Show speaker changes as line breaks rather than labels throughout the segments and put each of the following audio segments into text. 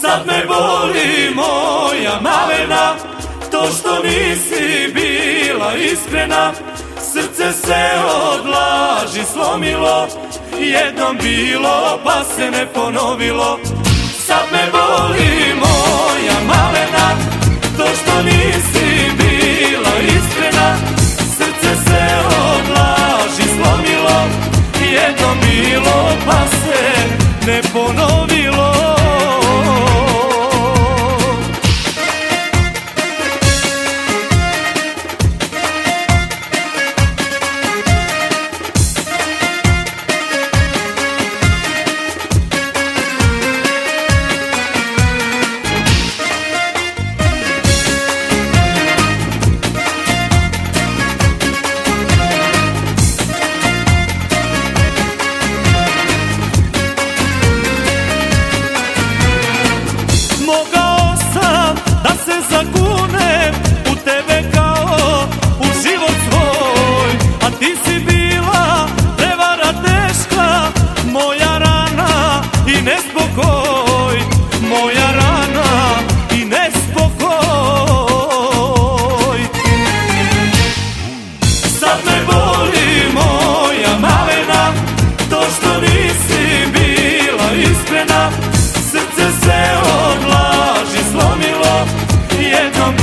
Sad me boli moja malena. To što nisi bila iskrena Srce se od laži slomilo. Jednom bilo pa se ne ponovilo. Sad me boli moja malena. To što nisi bila iskrena Srce se od laži slomilo. Jednom bilo pa se ne ponovilo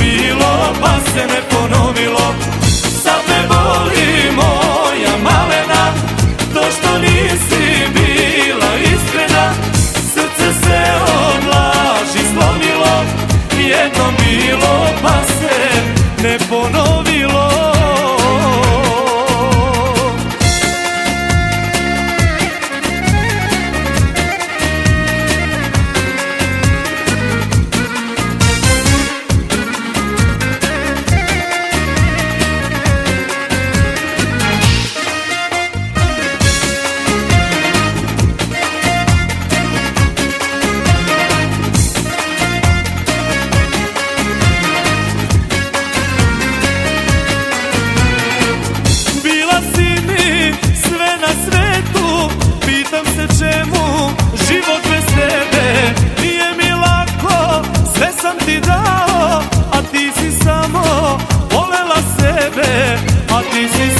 bilo pa se ne ponovilo Pitam se čemu život bez tebe. Nije mi lako, sve sam ti dao A ti si samo volela sebe A ti si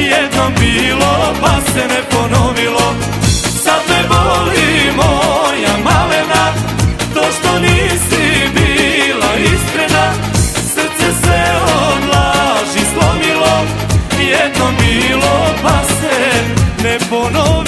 Jednom bilo pa se ne ponovilo. Sad me boli moja malena To što nisi bila iskrena. Srce se od laži slomilo Jednom bilo pa se ne ponovilo